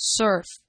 surf.